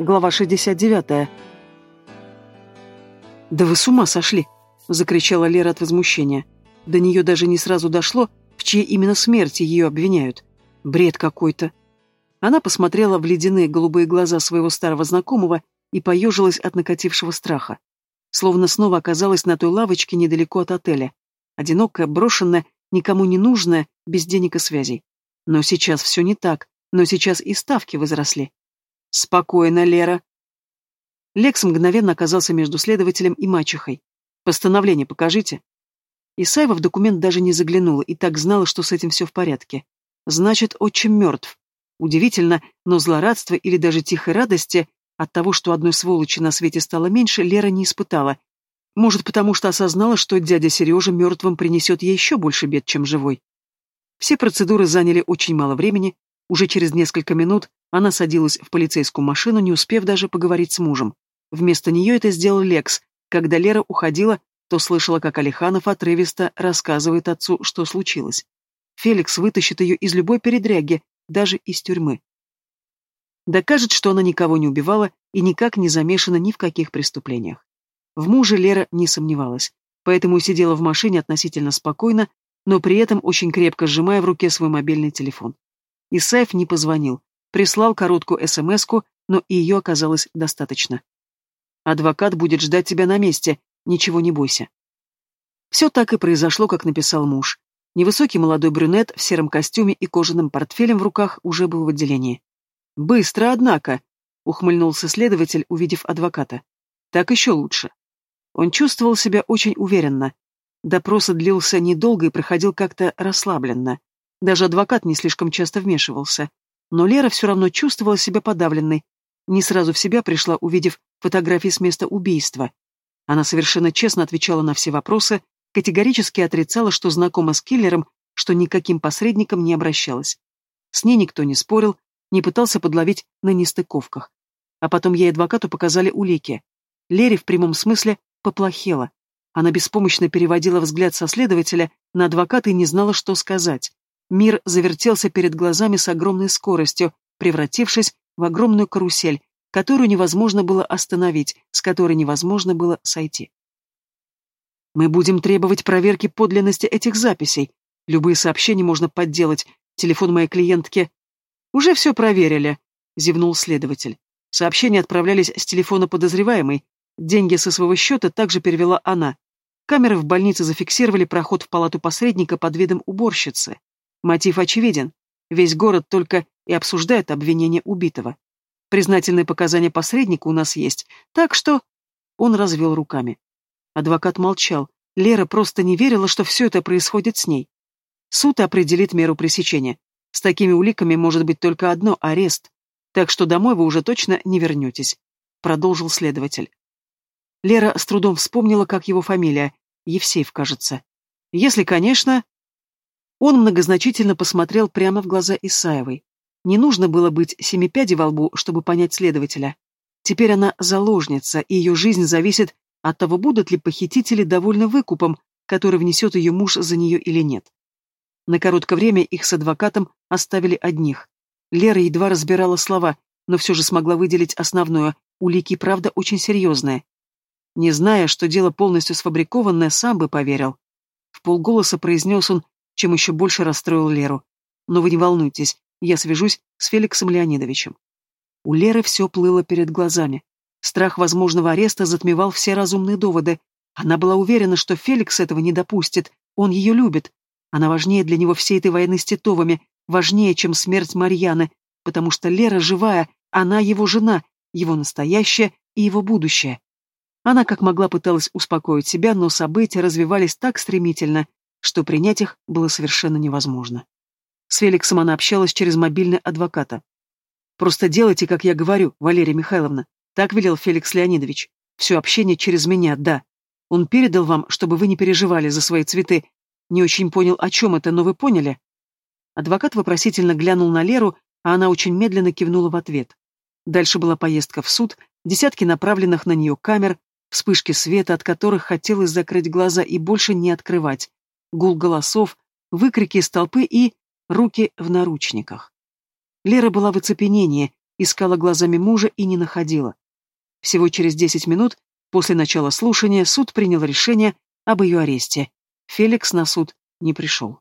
Глава 69. «Да вы с ума сошли!» — закричала Лера от возмущения. До нее даже не сразу дошло, в чьей именно смерти ее обвиняют. Бред какой-то. Она посмотрела в ледяные голубые глаза своего старого знакомого и поежилась от накатившего страха. Словно снова оказалась на той лавочке недалеко от отеля. Одинокая, брошенная, никому не нужная, без денег и связей. Но сейчас все не так, но сейчас и ставки возросли. «Спокойно, Лера», Лекс мгновенно оказался между следователем и мачехой. «Постановление покажите». Исаева в документ даже не заглянула и так знала, что с этим все в порядке. Значит, отчим мертв. Удивительно, но злорадства или даже тихой радости от того, что одной сволочи на свете стало меньше, Лера не испытала. Может, потому что осознала, что дядя Сережа мертвым принесет ей еще больше бед, чем живой. Все процедуры заняли очень мало времени. Уже через несколько минут она садилась в полицейскую машину, не успев даже поговорить с мужем. Вместо нее это сделал Лекс. Когда Лера уходила, то слышала, как Алиханов отрывисто рассказывает отцу, что случилось. Феликс вытащит ее из любой передряги, даже из тюрьмы. Докажет, что она никого не убивала и никак не замешана ни в каких преступлениях. В муже Лера не сомневалась, поэтому сидела в машине относительно спокойно, но при этом очень крепко сжимая в руке свой мобильный телефон. Исаев не позвонил, прислал короткую смс но и ее оказалось достаточно. Адвокат будет ждать тебя на месте, ничего не бойся. Все так и произошло, как написал муж. Невысокий молодой брюнет в сером костюме и кожаным портфелем в руках уже был в отделении. «Быстро, однако», — ухмыльнулся следователь, увидев адвоката. «Так еще лучше». Он чувствовал себя очень уверенно. Допрос длился недолго и проходил как-то расслабленно. Даже адвокат не слишком часто вмешивался. Но Лера все равно чувствовала себя подавленной, не сразу в себя пришла, увидев фотографии с места убийства. Она совершенно честно отвечала на все вопросы, категорически отрицала, что знакома с киллером, что никаким посредником не обращалась. С ней никто не спорил, не пытался подловить на нестыковках. А потом ей адвокату показали улики. Лере в прямом смысле поплохело. Она беспомощно переводила взгляд со следователя на адвоката и не знала, что сказать. Мир завертелся перед глазами с огромной скоростью, превратившись в огромную карусель, которую невозможно было остановить, с которой невозможно было сойти. Мы будем требовать проверки подлинности этих записей. Любые сообщения можно подделать. Телефон моей клиентки. Уже все проверили, зевнул следователь. Сообщения отправлялись с телефона подозреваемой. Деньги со своего счета также перевела она. Камеры в больнице зафиксировали проход в палату посредника под видом уборщицы. Мотив очевиден. Весь город только и обсуждает обвинение убитого. Признательные показания посредника у нас есть, так что...» Он развел руками. Адвокат молчал. Лера просто не верила, что все это происходит с ней. Суд определит меру пресечения. С такими уликами может быть только одно — арест. Так что домой вы уже точно не вернетесь», — продолжил следователь. Лера с трудом вспомнила, как его фамилия. Евсеев, кажется. «Если, конечно...» Он многозначительно посмотрел прямо в глаза Исаевой. Не нужно было быть семипяди во лбу, чтобы понять следователя. Теперь она заложница, и ее жизнь зависит от того, будут ли похитители довольны выкупом, который внесет ее муж за нее или нет. На короткое время их с адвокатом оставили одних. Лера едва разбирала слова, но все же смогла выделить основное. Улики, правда, очень серьезные. Не зная, что дело полностью сфабрикованное, сам бы поверил. В полголоса произнес он, чем еще больше расстроил Леру. Но вы не волнуйтесь, я свяжусь с Феликсом Леонидовичем. У Леры все плыло перед глазами. Страх возможного ареста затмевал все разумные доводы. Она была уверена, что Феликс этого не допустит, он ее любит. Она важнее для него всей этой войны с Титовыми, важнее, чем смерть Марьяны, потому что Лера живая, она его жена, его настоящее и его будущее. Она как могла пыталась успокоить себя, но события развивались так стремительно, что принять их было совершенно невозможно. С Феликсом она общалась через мобильный адвоката. «Просто делайте, как я говорю, Валерия Михайловна», — так велел Феликс Леонидович. «Все общение через меня, да. Он передал вам, чтобы вы не переживали за свои цветы. Не очень понял, о чем это, но вы поняли?» Адвокат вопросительно глянул на Леру, а она очень медленно кивнула в ответ. Дальше была поездка в суд, десятки направленных на нее камер, вспышки света, от которых хотелось закрыть глаза и больше не открывать, гул голосов, выкрики из толпы и руки в наручниках. Лера была в оцепенении, искала глазами мужа и не находила. Всего через десять минут после начала слушания суд принял решение об ее аресте. Феликс на суд не пришел.